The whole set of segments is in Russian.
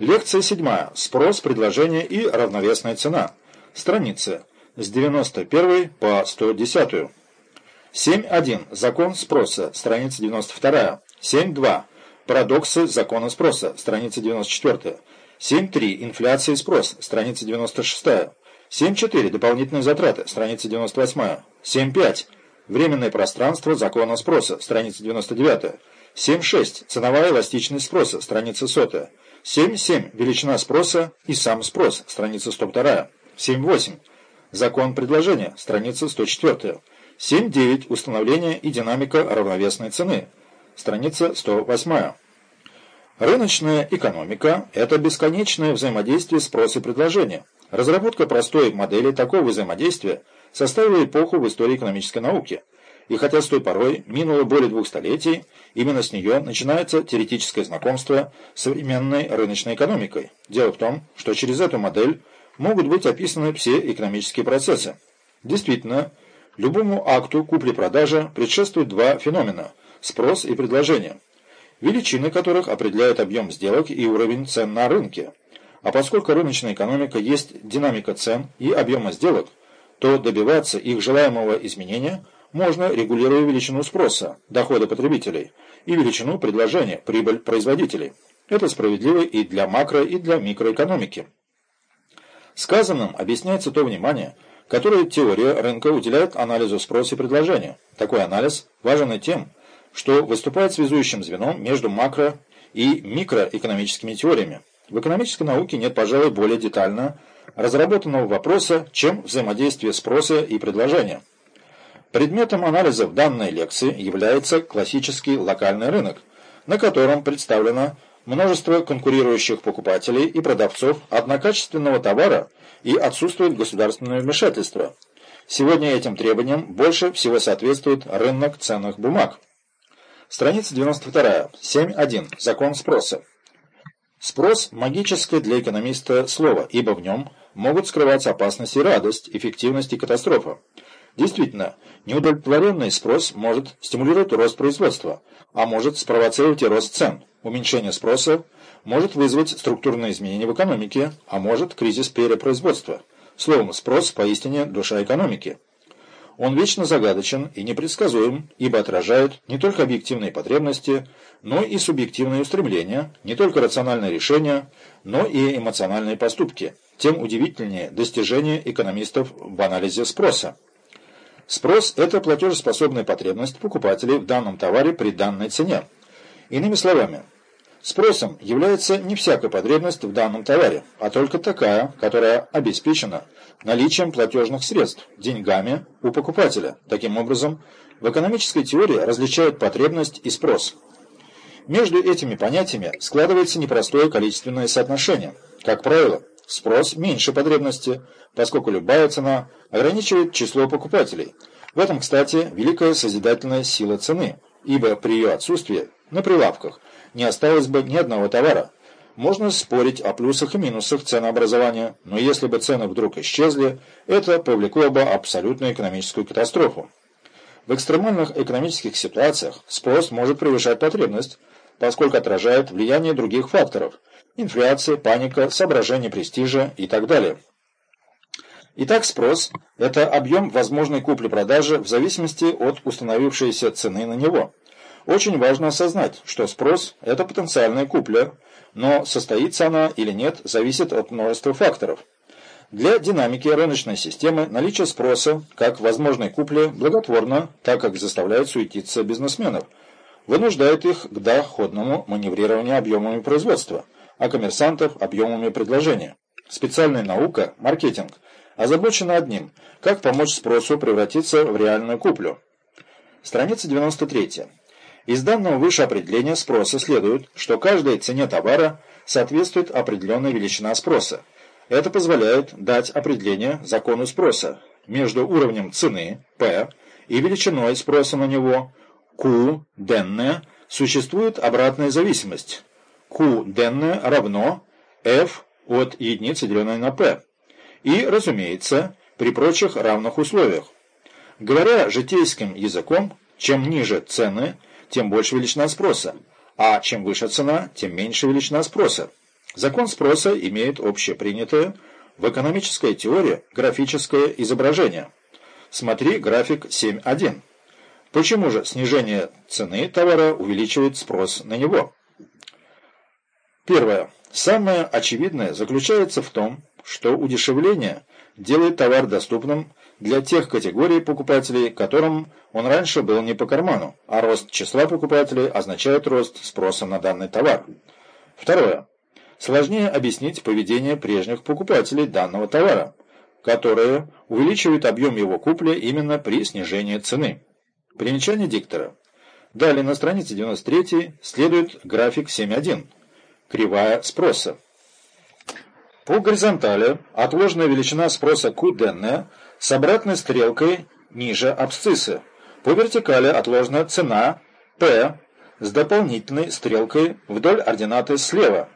Лекция 7. Спрос, предложение и равновесная цена. Страницы с 91 по 110. 7.1. Закон спроса. Страница 92. 7.2. Парадоксы закона спроса. Страница 94. 7.3. Инфляция и спрос. Страница 96. 7.4. Дополнительные затраты. Страница 98. 7.5. Временное пространство закона спроса. Страница 99. 7.6. Ценовая эластичность спроса. Страница 100. 7.7. Величина спроса и сам спрос. Страница 102. 7.8. Закон предложения. Страница 104. 7.9. Установление и динамика равновесной цены. Страница 108. Рыночная экономика – это бесконечное взаимодействие спроса и предложения. Разработка простой модели такого взаимодействия составила эпоху в истории экономической науки. И хотя с той порой минуло более двух столетий, именно с нее начинается теоретическое знакомство с современной рыночной экономикой. Дело в том, что через эту модель могут быть описаны все экономические процессы. Действительно, любому акту купли-продажи предшествуют два феномена – спрос и предложение, величины которых определяют объем сделок и уровень цен на рынке. А поскольку рыночная экономика есть динамика цен и объема сделок, то добиваться их желаемого изменения можно, регулируя величину спроса, дохода потребителей, и величину предложения, прибыль производителей. Это справедливо и для макро, и для микроэкономики. Сказанным объясняется то внимание, которое теория рынка уделяет анализу спроса и предложения. Такой анализ важен и тем, что выступает связующим звеном между макро- и микроэкономическими теориями. В экономической науке нет, пожалуй, более детально разработанного вопроса, чем взаимодействие спроса и предложения. Предметом анализа в данной лекции является классический локальный рынок, на котором представлено множество конкурирующих покупателей и продавцов однокачественного товара и отсутствует государственное вмешательство. Сегодня этим требованиям больше всего соответствует рынок ценных бумаг. Страница 92. 7.1. Закон спроса. Спрос – магическое для экономиста слово, ибо в нем могут скрываться опасность и радость, эффективность и катастрофа. Действительно, неудовлетворенный спрос может стимулировать рост производства, а может спровоцировать и рост цен. Уменьшение спроса может вызвать структурные изменения в экономике, а может кризис перепроизводства. Словом, спрос поистине душа экономики. Он вечно загадочен и непредсказуем, ибо отражает не только объективные потребности, но и субъективные устремления, не только рациональные решения, но и эмоциональные поступки. Тем удивительнее достижение экономистов в анализе спроса. Спрос – это платежеспособная потребность покупателей в данном товаре при данной цене. Иными словами, спросом является не всякая потребность в данном товаре, а только такая, которая обеспечена наличием платежных средств, деньгами у покупателя. Таким образом, в экономической теории различают потребность и спрос. Между этими понятиями складывается непростое количественное соотношение. Как правило, спрос меньше потребности, поскольку любая цена ограничивает число покупателей. В этом, кстати, великая созидательная сила цены, ибо при ее отсутствии на прилавках не осталось бы ни одного товара. Можно спорить о плюсах и минусах ценообразования, но если бы цены вдруг исчезли, это повлекло бы абсолютную экономическую катастрофу. В экстремальных экономических ситуациях спрос может превышать потребность, поскольку отражает влияние других факторов – инфляция, паника, соображение престижа и так далее. Итак, спрос – это объем возможной купли-продажи в зависимости от установившейся цены на него. Очень важно осознать, что спрос – это потенциальная купля, но состоится она или нет, зависит от множества факторов. Для динамики рыночной системы наличие спроса, как возможной купли, благотворно, так как заставляет суетиться бизнесменов – вынуждает их к доходному маневрированию объемами производства, а коммерсантов – объемами предложения. Специальная наука, маркетинг, озабочена одним – как помочь спросу превратиться в реальную куплю. Страница 93. Из данного выше определения спроса следует, что каждой цене товара соответствует определенная величина спроса. Это позволяет дать определение закону спроса между уровнем цены, P, и величиной спроса на него, Q денное существует обратная зависимость. Q денное равно F от единицы, деленной на P. И, разумеется, при прочих равных условиях. Говоря житейским языком, чем ниже цены, тем больше величина спроса, а чем выше цена, тем меньше величина спроса. Закон спроса имеет общепринятое в экономической теории графическое изображение. Смотри график 7.1. Почему же снижение цены товара увеличивает спрос на него? Первое. Самое очевидное заключается в том, что удешевление делает товар доступным для тех категорий покупателей, которым он раньше был не по карману, а рост числа покупателей означает рост спроса на данный товар. Второе. Сложнее объяснить поведение прежних покупателей данного товара, которое увеличивает объем его купли именно при снижении цены. Примечание диктора. Далее на странице 93 следует график 7.1. Кривая спроса. По горизонтали отложенная величина спроса Q денная с обратной стрелкой ниже абсциссы. По вертикали отложена цена P с дополнительной стрелкой вдоль ординаты слева.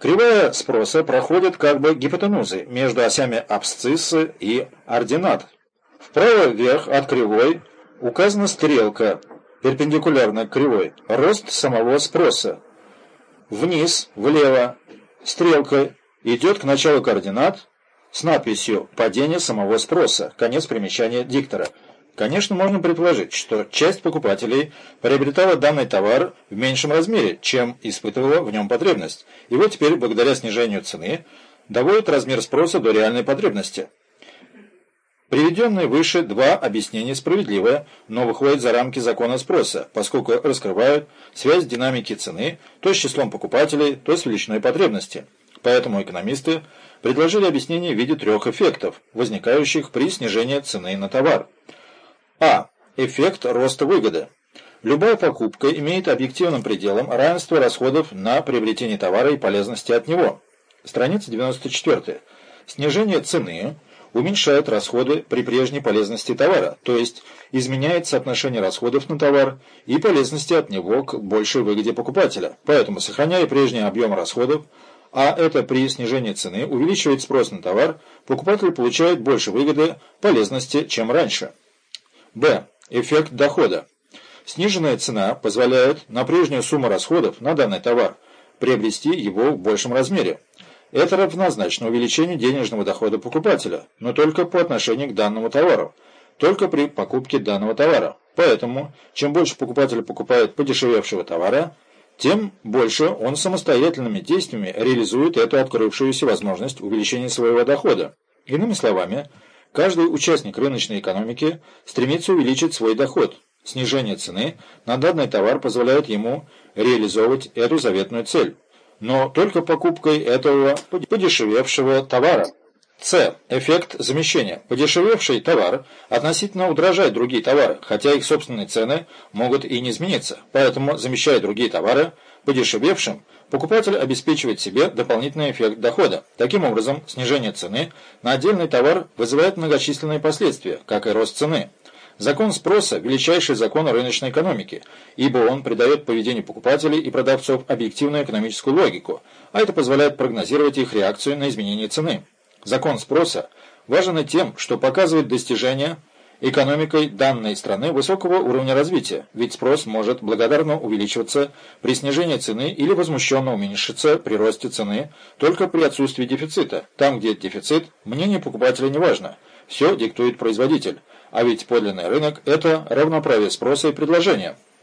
Кривая спроса проходит как бы гипотенузой между осями абсциссы и ординат. Вправо вверх от кривой указана стрелка, перпендикулярно кривой, рост самого спроса. Вниз, влево, стрелка идет к началу координат с надписью «Падение самого спроса». Конец примечания диктора. Конечно, можно предположить, что часть покупателей приобретала данный товар в меньшем размере, чем испытывала в нем потребность, и вот теперь, благодаря снижению цены, доводит размер спроса до реальной потребности. Приведенные выше два объяснения справедливы, но выходят за рамки закона спроса, поскольку раскрывают связь динамики цены то с числом покупателей, то с величиной потребности. Поэтому экономисты предложили объяснение в виде трех эффектов, возникающих при снижении цены на товар. А. Эффект роста выгоды. Любая покупка имеет объективным пределом равенство расходов на приобретение товара и полезности от него. Страница 94. Снижение цены уменьшает расходы при прежней полезности товара, то есть изменяет соотношение расходов на товар и полезности от него к большей выгоде покупателя. Поэтому, сохраняя прежний объем расходов, а это при снижении цены увеличивает спрос на товар, покупатель получает больше выгоды, полезности, чем раньше. Б. Эффект дохода. Сниженная цена позволяет на прежнюю сумму расходов на данный товар приобрести его в большем размере. Это равнозначно увеличению денежного дохода покупателя, но только по отношению к данному товару, только при покупке данного товара. Поэтому, чем больше покупатель покупает подешевевшего товара, тем больше он самостоятельными действиями реализует эту открывшуюся возможность увеличения своего дохода. Иными словами, каждый участник рыночной экономики стремится увеличить свой доход. Снижение цены на данный товар позволяет ему реализовывать эту заветную цель. Но только покупкой этого подешевевшего товара. С. Эффект замещения. Подешевевший товар относительно удорожает другие товары, хотя их собственные цены могут и не измениться. Поэтому, замещая другие товары подешевевшим, покупатель обеспечивает себе дополнительный эффект дохода. Таким образом, снижение цены на отдельный товар вызывает многочисленные последствия, как и рост цены. Закон спроса – величайший закон рыночной экономики, ибо он придает поведению покупателей и продавцов объективную экономическую логику, а это позволяет прогнозировать их реакцию на изменение цены. Закон спроса важен и тем, что показывает достижения экономикой данной страны высокого уровня развития, ведь спрос может благодарно увеличиваться при снижении цены или возмущенно уменьшиться при росте цены только при отсутствии дефицита. Там, где дефицит, мнение покупателя не важно, все диктует производитель, а ведь подлинный рынок – это равноправие спроса и предложения.